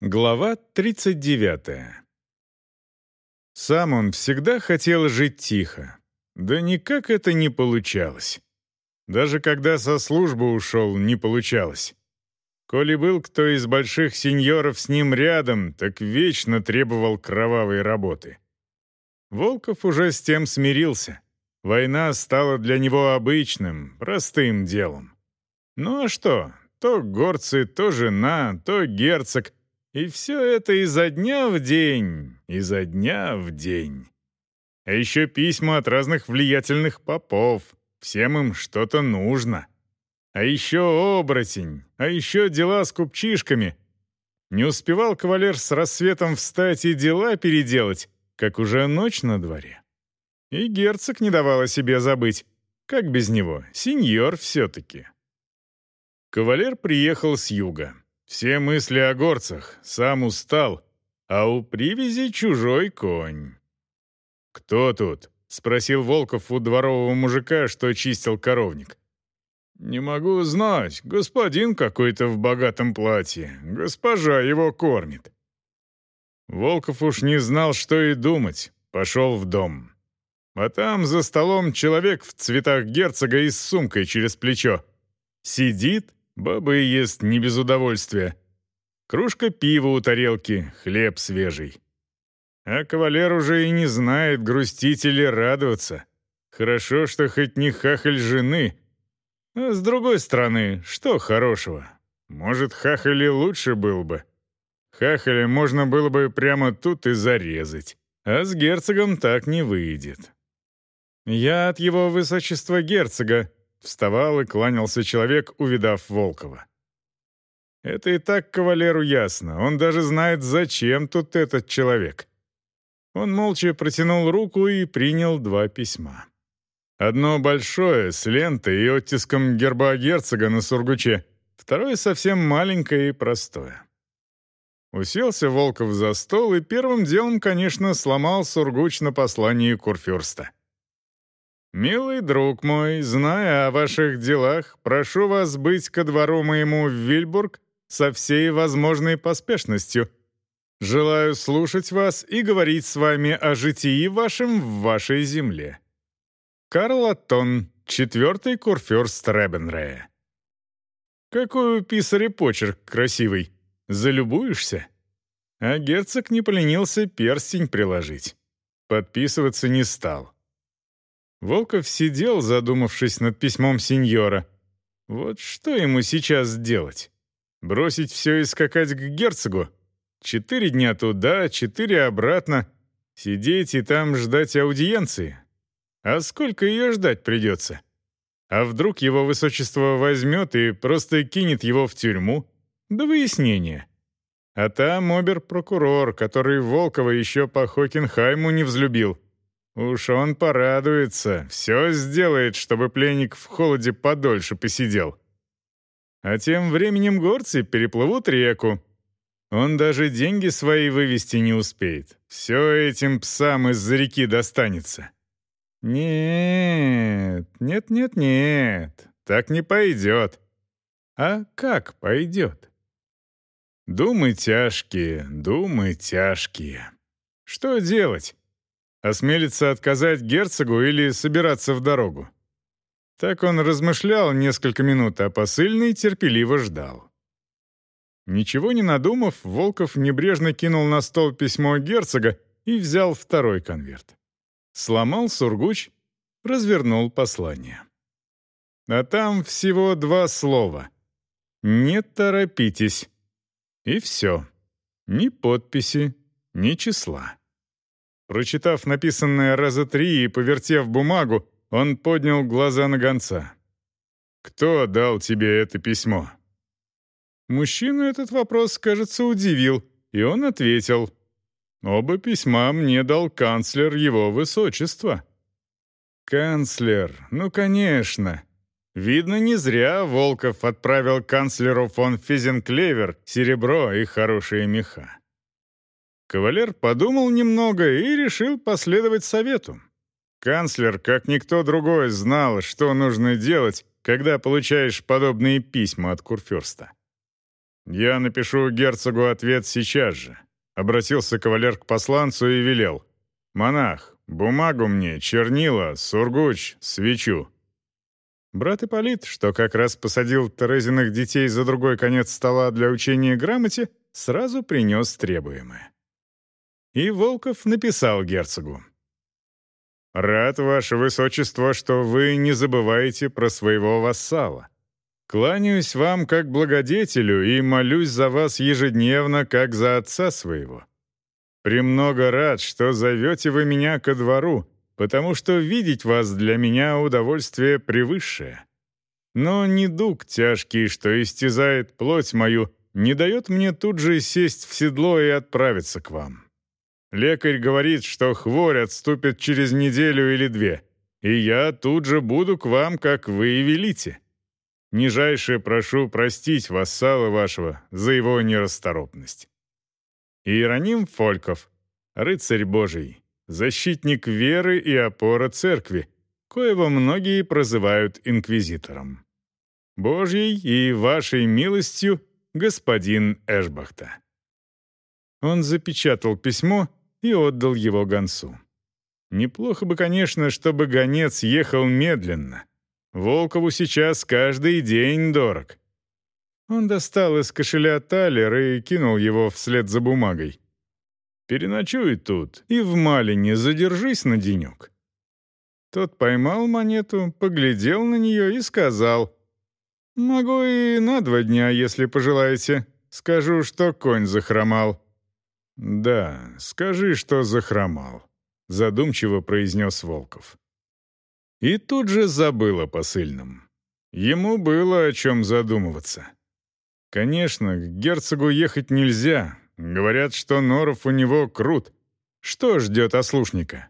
Глава 39. Сам он всегда хотел жить тихо. Да никак это не получалось. Даже когда со службы ушел, не получалось. Коли был кто из больших сеньоров с ним рядом, так вечно требовал кровавой работы. Волков уже с тем смирился. Война стала для него обычным, простым делом. Ну а что, то горцы, то жена, то герцог — и все это изо дня в день, изо дня в день. А еще письма от разных влиятельных попов. Всем им что-то нужно. А еще оборотень, а еще дела с купчишками. Не успевал кавалер с рассветом встать и дела переделать, как уже ночь на дворе. И герцог не давал о себе забыть. Как без него? Сеньор все-таки. Кавалер приехал с юга. Все мысли о горцах, сам устал, а у привязи чужой конь. «Кто тут?» — спросил Волков у дворового мужика, что чистил коровник. «Не могу знать. Господин какой-то в богатом платье. Госпожа его кормит». Волков уж не знал, что и думать. Пошел в дом. А там за столом человек в цветах герцога и с сумкой через плечо. Сидит Баба и ест не без удовольствия. Кружка пива у тарелки, хлеб свежий. А кавалер уже и не знает, грустить или радоваться. Хорошо, что хоть не хахаль жены. А с другой стороны, что хорошего? Может, хахали лучше был бы. Хахаля можно было бы прямо тут и зарезать. А с герцогом так не выйдет. «Я от его высочества герцога», Вставал и кланялся человек, увидав Волкова. Это и так кавалеру ясно. Он даже знает, зачем тут этот человек. Он молча протянул руку и принял два письма. Одно большое, с лентой и оттиском герба герцога на сургуче, второе совсем маленькое и простое. Уселся Волков за стол и первым делом, конечно, сломал сургуч на послании Курфюрста. «Милый друг мой, зная о ваших делах, прошу вас быть ко двору моему в Вильбург со всей возможной поспешностью. Желаю слушать вас и говорить с вами о житии вашем в вашей земле». Карл Аттон, четвертый курфюрст Ребенрея. «Какой у писаря почерк красивый! Залюбуешься?» А герцог не поленился перстень приложить. Подписываться не стал. Волков сидел, задумавшись над письмом сеньора. Вот что ему сейчас делать? Бросить все и скакать к герцогу? Четыре дня туда, четыре обратно. Сидеть и там ждать аудиенции. А сколько ее ждать придется? А вдруг его высочество возьмет и просто кинет его в тюрьму? До выяснения. А там обер-прокурор, который Волкова еще по Хокенхайму не взлюбил. Уж он порадуется, все сделает, чтобы пленник в холоде подольше посидел. А тем временем горцы переплывут реку. Он даже деньги свои вывести не успеет. Все этим псам из-за реки достанется. Нет, нет, нет, нет, так не пойдет. А как пойдет? Думы тяжкие, думы тяжкие. Что делать? Осмелиться отказать герцогу или собираться в дорогу? Так он размышлял несколько минут, а посыльный терпеливо ждал. Ничего не надумав, Волков небрежно кинул на стол письмо герцога и взял второй конверт. Сломал сургуч, развернул послание. А там всего два слова. «Не торопитесь». И все. Ни подписи, ни числа. Прочитав написанное раза три и повертев бумагу, он поднял глаза на гонца. «Кто дал тебе это письмо?» Мужчину этот вопрос, кажется, удивил, и он ответил. «Оба письма мне дал канцлер его высочества». «Канцлер, ну, конечно». Видно, не зря Волков отправил канцлеру фон Физенклевер серебро и хорошие меха. Кавалер подумал немного и решил последовать совету. Канцлер, как никто другой, знал, что нужно делать, когда получаешь подобные письма от Курфюрста. Я напишу герцогу ответ сейчас же. Обратился кавалер к посланцу и велел. «Монах, бумагу мне, чернила, сургуч, свечу». Брат Ипполит, что как раз посадил Терезиных детей за другой конец стола для учения грамоте, сразу принес требуемое. И Волков написал герцогу. «Рад, ваше высочество, что вы не забываете про своего вассала. Кланяюсь вам как благодетелю и молюсь за вас ежедневно, как за отца своего. Премного рад, что зовете вы меня ко двору, потому что видеть вас для меня удовольствие превысшее. Но недуг тяжкий, что истязает плоть мою, не дает мне тут же сесть в седло и отправиться к вам. Лекарь говорит, что хворь отступит через неделю или две, и я тут же буду к вам, как вы и велите. Нижайше прошу простить вассала вашего за его нерасторопность. Иероним Фольков, рыцарь Божий, защитник веры и опора церкви, коего многие прозывают инквизитором. Божьей и вашей милостью, господин Эшбахта. Он запечатал письмо и отдал его гонцу. Неплохо бы, конечно, чтобы гонец ехал медленно, Волкову сейчас каждый день дорог. Он достал из кошеля талер и кинул его вслед за бумагой. «Переночуй тут и в Малине задержись на денек». Тот поймал монету, поглядел на нее и сказал, «Могу и на два дня, если пожелаете. Скажу, что конь захромал». «Да, скажи, что захромал», — задумчиво произнес Волков. И тут же забыл о посыльном. Ему было о чем задумываться. Конечно, к герцогу ехать нельзя. Говорят, что Норов у него крут. Что ждет ослушника?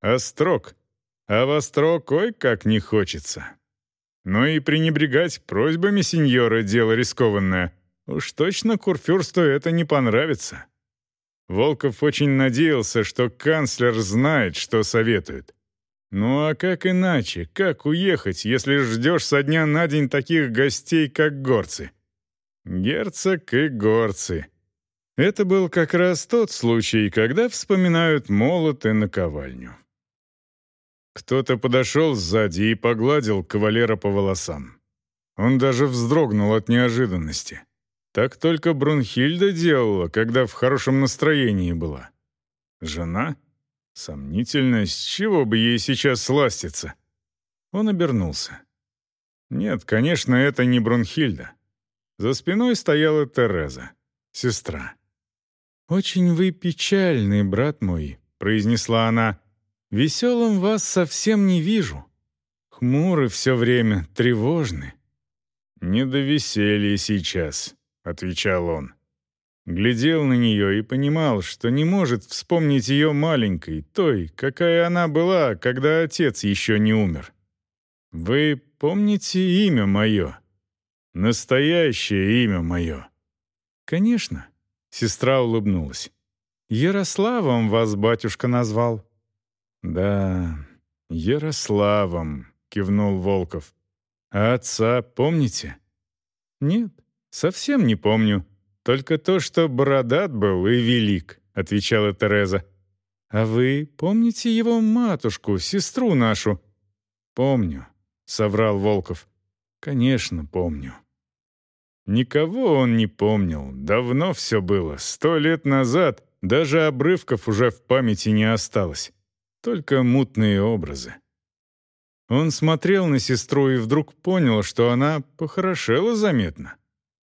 Острог. А в острог ой как не хочется. Но и пренебрегать просьбами сеньора — дело рискованное. Уж точно Курфюрсту это не понравится. Волков очень надеялся, что канцлер знает, что советует. Ну а как иначе? Как уехать, если ждешь со дня на день таких гостей, как горцы? Герцог и горцы. Это был как раз тот случай, когда вспоминают молот и наковальню. Кто-то подошел сзади и погладил кавалера по волосам. Он даже вздрогнул от неожиданности. Так только Брунхильда делала, когда в хорошем настроении была. Жена? Сомнительно, с чего бы ей сейчас сластиться? Он обернулся. Нет, конечно, это не Брунхильда. За спиной стояла Тереза, сестра. «Очень вы печальный, брат мой», — произнесла она. «Веселым вас совсем не вижу. Хмуры все время, тревожны». «Не до веселья сейчас», — отвечал он. Глядел на нее и понимал, что не может вспомнить ее маленькой, той, какая она была, когда отец еще не умер. «Вы помните имя мое? Настоящее имя мое?» «Конечно», — сестра улыбнулась. «Ярославом вас батюшка назвал». «Да, Ярославом», — кивнул Волков. «А отца помните?» «Нет, совсем не помню», только то, что бородат был и велик», — отвечала Тереза. «А вы помните его матушку, сестру нашу?» «Помню», — соврал Волков. «Конечно, помню». Никого он не помнил. Давно все было. Сто лет назад даже обрывков уже в памяти не осталось. Только мутные образы. Он смотрел на сестру и вдруг понял, что она похорошела заметно.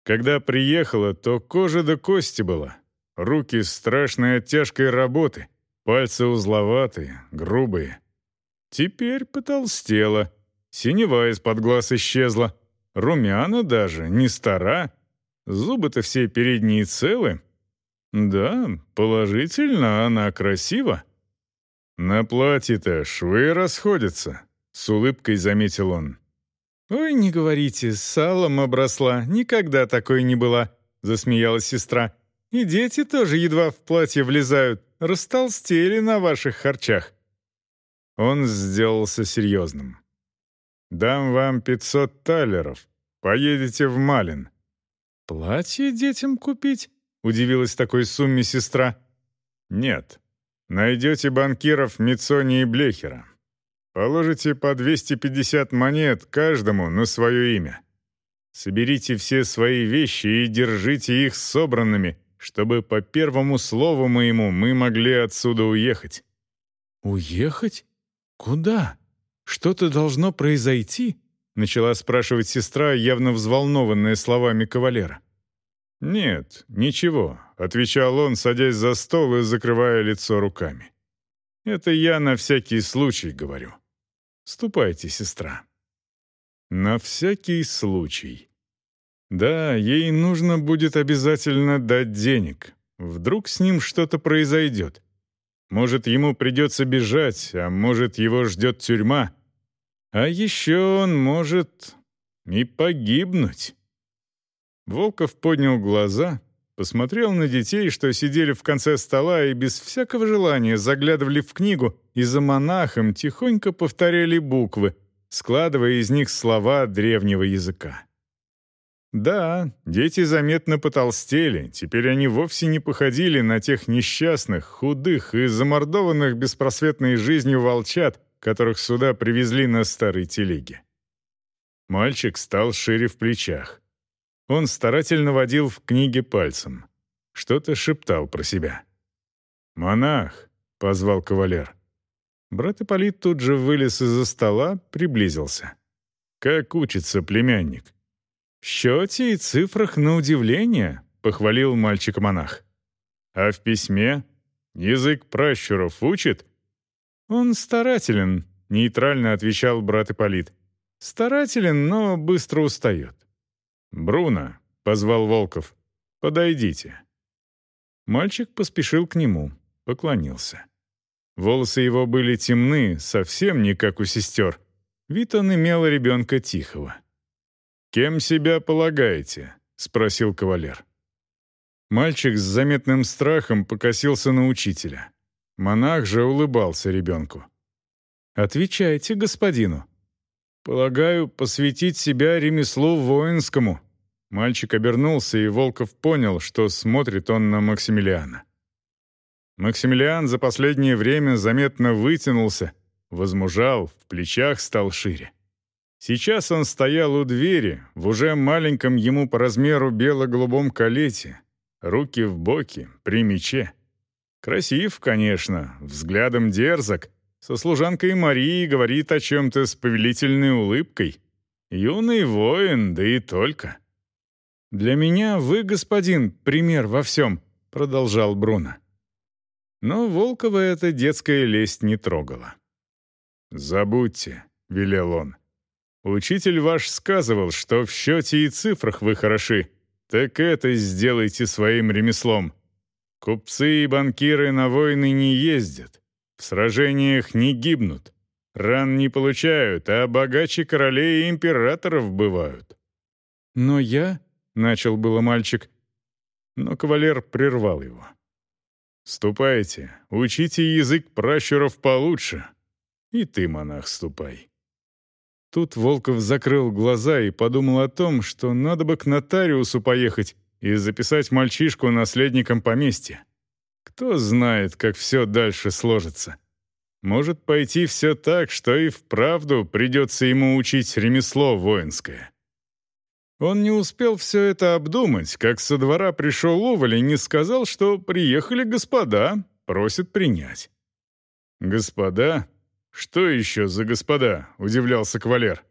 Когда приехала, то кожа до кости была. Руки страшной от тяжкой работы, пальцы узловатые, грубые. Теперь потолстела, синева из-под глаз исчезла, румяна даже, не стара. Зубы-то все передние целы. Да, положительно, она красива. На платье-то швы расходятся, с улыбкой заметил он. «Ой, не говорите, салом обросла, никогда такой не была», — засмеялась сестра. «И дети тоже едва в платье влезают, растолстели на ваших харчах». Он сделался серьезным. «Дам вам пятьсот талеров, поедете в Малин. «Платье детям купить?» — удивилась такой сумме сестра. «Нет. Найдете банкиров Мицони и Блехера. Положите по 250 монет каждому на свое имя. Соберите все свои вещи и держите их собранными, чтобы по первому слову моему мы могли отсюда уехать». «Уехать? Куда? Что-то должно произойти?» — начала спрашивать сестра, явно взволнованная словами кавалера. «Нет, ничего», — отвечал он, садясь за стол и закрывая лицо руками. «Это я на всякий случай говорю. Ступайте, сестра». На всякий случай. Да, ей нужно будет обязательно дать денег. Вдруг с ним что-то произойдет. Может, ему придется бежать, а может, его ждет тюрьма. А еще он может и погибнуть. Волков поднял глаза, посмотрел на детей, что сидели в конце стола и без всякого желания заглядывали в книгу и за монахом тихонько повторяли буквы, складывая из них слова древнего языка. Да, дети заметно потолстели, теперь они вовсе не походили на тех несчастных, худых и замордованных беспросветной жизнью волчат, которых сюда привезли на старой телеге. Мальчик стал шире в плечах. Он старательно водил в книге пальцем. Что-то шептал про себя. «Монах!» — позвал кавалер. Брат Ипполит тут же вылез из-за стола, приблизился. «Как учится племянник?» «В счете и цифрах на удивление», — похвалил мальчик-монах. «А в письме? Язык пращуров учит?» «Он старателен», — нейтрально отвечал брат Ипполит. «Старателен, но быстро устает. «Бруно», — позвал Волков, — «подойдите». Мальчик поспешил к нему, поклонился. Волосы его были темны, совсем не как у сестер. Вид он имел ребенка тихого. «Кем себя полагаете?» — спросил кавалер. Мальчик с заметным страхом покосился на учителя. Монах же улыбался ребенку. «Отвечайте господину». «Полагаю, посвятить себя ремеслу воинскому», Мальчик обернулся, и Волков понял, что смотрит он на Максимилиана. Максимилиан за последнее время заметно вытянулся, возмужал, в плечах стал шире. Сейчас он стоял у двери, в уже маленьком ему по размеру бело-голубом калете, руки в боки, при мече. Красив, конечно, взглядом дерзок, со служанкой Марией говорит о чем-то с повелительной улыбкой. Юный воин, да и только. «Для меня вы, господин, пример во всем», — продолжал Бруно. Но Волкова эта детская лесть не трогала. «Забудьте», — велел он. «Учитель ваш сказывал, что в счете и цифрах вы хороши, так это сделайте своим ремеслом. Купцы и банкиры на войны не ездят, в сражениях не гибнут, ран не получают, а богаче королей и императоров бывают». «Но я...» — начал было мальчик, но кавалер прервал его. «Ступайте, учите язык пращуров получше. И ты, монах, ступай». Тут Волков закрыл глаза и подумал о том, что надо бы к нотариусу поехать и записать мальчишку наследником поместья. Кто знает, как все дальше сложится. Может пойти все так, что и вправду придется ему учить ремесло воинское. Он не успел все это обдумать, как со двора пришел Уволь и сказал, что приехали господа, просят принять. «Господа? Что еще за господа?» — удивлялся кавалер.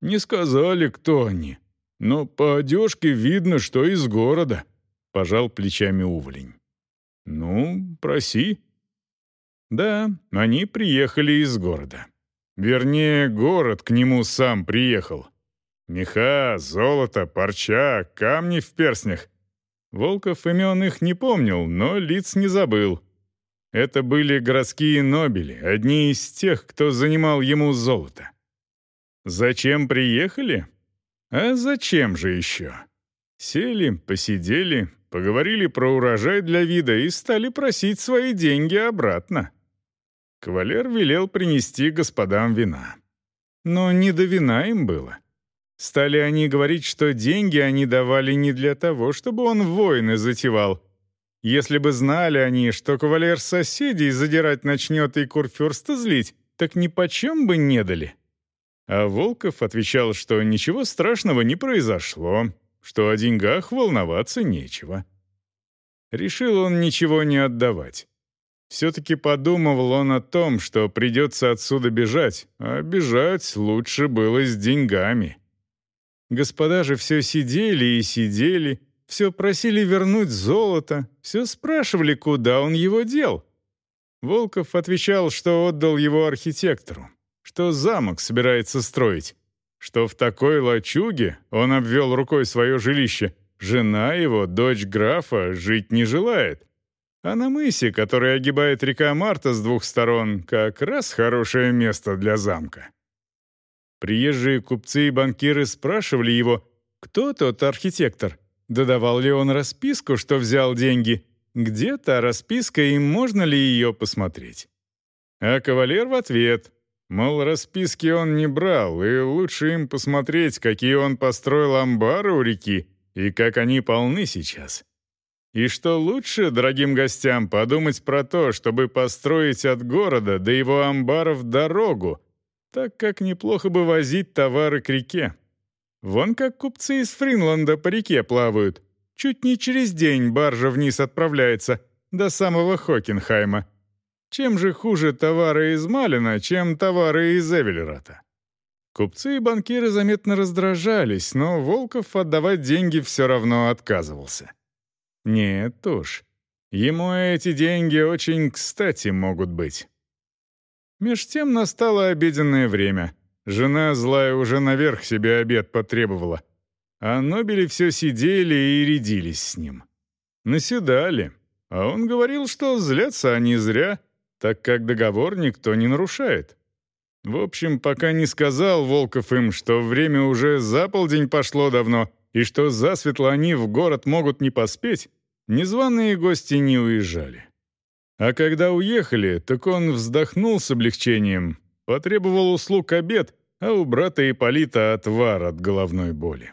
«Не сказали, кто они. Но по одежке видно, что из города», — пожал плечами Уволень. «Ну, проси». Да, они приехали из города. Вернее, город к нему сам приехал. Меха, золото, парча, камни в перстнях. Волков имен их не помнил, но лиц не забыл. Это были городские нобели, одни из тех, кто занимал ему золото. Зачем приехали? А зачем же еще? Сели, посидели, поговорили про урожай для вида и стали просить свои деньги обратно. Кавалер велел принести господам вина. Но не до вина им было. Стали они говорить, что деньги они давали не для того, чтобы он войны затевал. Если бы знали они, что кавалер соседей задирать начнет и курфюрста злить, так ни почем бы не дали. А Волков отвечал, что ничего страшного не произошло, что о деньгах волноваться нечего. Решил он ничего не отдавать. Все-таки подумывал он о том, что придется отсюда бежать, а бежать лучше было с деньгами. Господа же все сидели и сидели, все просили вернуть золото, все спрашивали, куда он его дел. Волков отвечал, что отдал его архитектору, что замок собирается строить, что в такой лачуге, он обвел рукой свое жилище, жена его, дочь графа, жить не желает. А на мысе, который огибает река Марта с двух сторон, как раз хорошее место для замка. Приезжие купцы и банкиры спрашивали его, кто тот архитектор, додавал ли он расписку, что взял деньги, где та расписка и можно ли ее посмотреть. А кавалер в ответ, Мол, расписки он не брал, и лучше им посмотреть, какие он построил амбары у реки и как они полны сейчас. И что лучше дорогим гостям подумать про то, чтобы построить от города до его амбаров дорогу, так как неплохо бы возить товары к реке. Вон как купцы из Фринланда по реке плавают. Чуть не через день баржа вниз отправляется, до самого Хокенхайма. Чем же хуже товары из Малина, чем товары из Эвелерата? Купцы и банкиры заметно раздражались, но Волков отдавать деньги все равно отказывался. Нет уж, ему эти деньги очень кстати могут быть. Меж тем настало обеденное время. Жена злая уже наверх себе обед потребовала. А Нобели все сидели и рядились с ним. Наседали. А он говорил, что злятся они зря — так как договор никто не нарушает. В общем, пока не сказал Волков им, что время уже за полдень пошло давно, и что засветло они в город могут не поспеть, незваные гости не уезжали. А когда уехали, так он вздохнул с облегчением, потребовал услуг обед, а у брата Ипполита отвар от головной боли.